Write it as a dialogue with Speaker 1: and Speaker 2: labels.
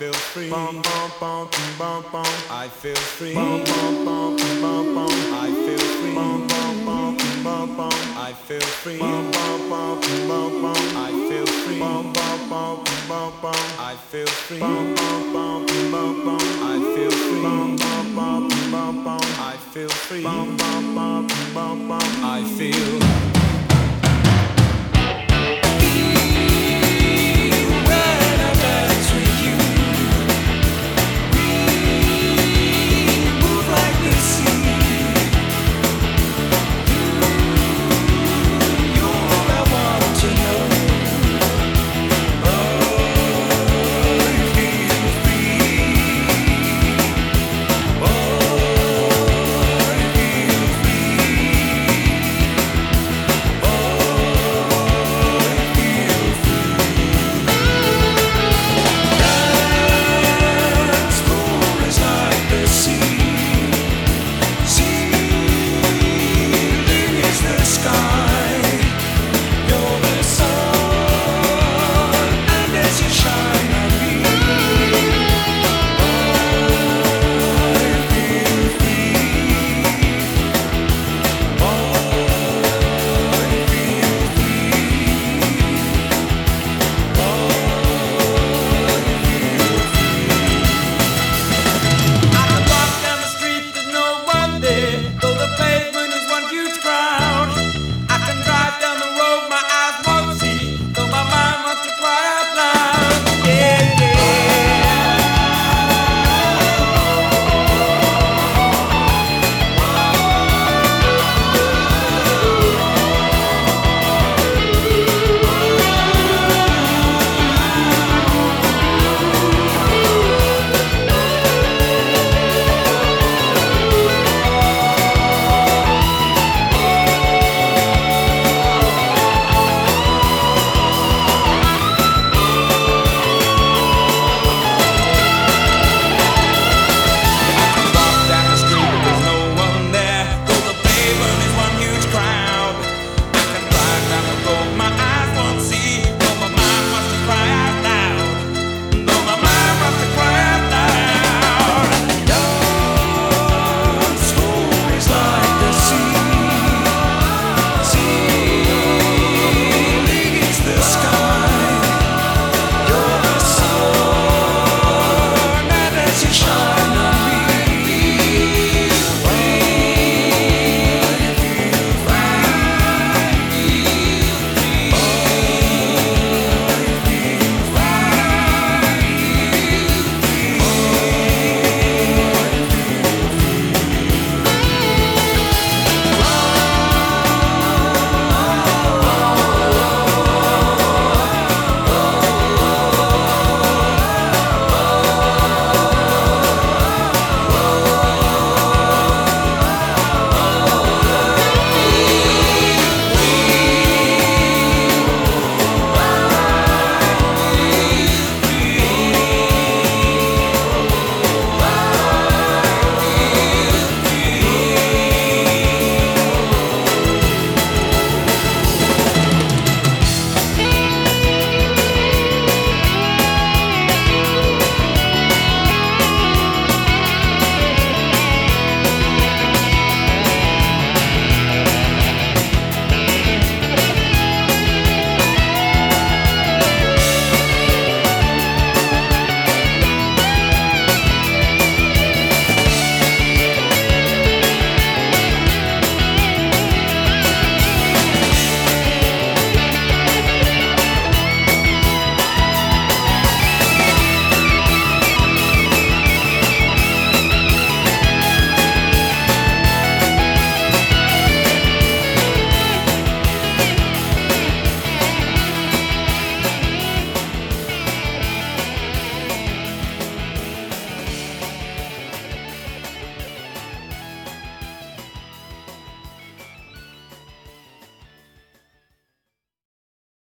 Speaker 1: feel free. Bum, bum, bum, bum, bum. I feel free. Bum, bum, bum, bum, bum. I feel free. Bum, bum, bum, bum, bum. I feel free. Bum, bum, bum, bum, bum. I feel free. Bum, bum, bum, bum, bum. I feel free. Bum, bum, bum, bum, bum. I feel free. Bum, bum, bum, bum, bum. I feel free. Bum, bum, bum, bum, bum. I feel.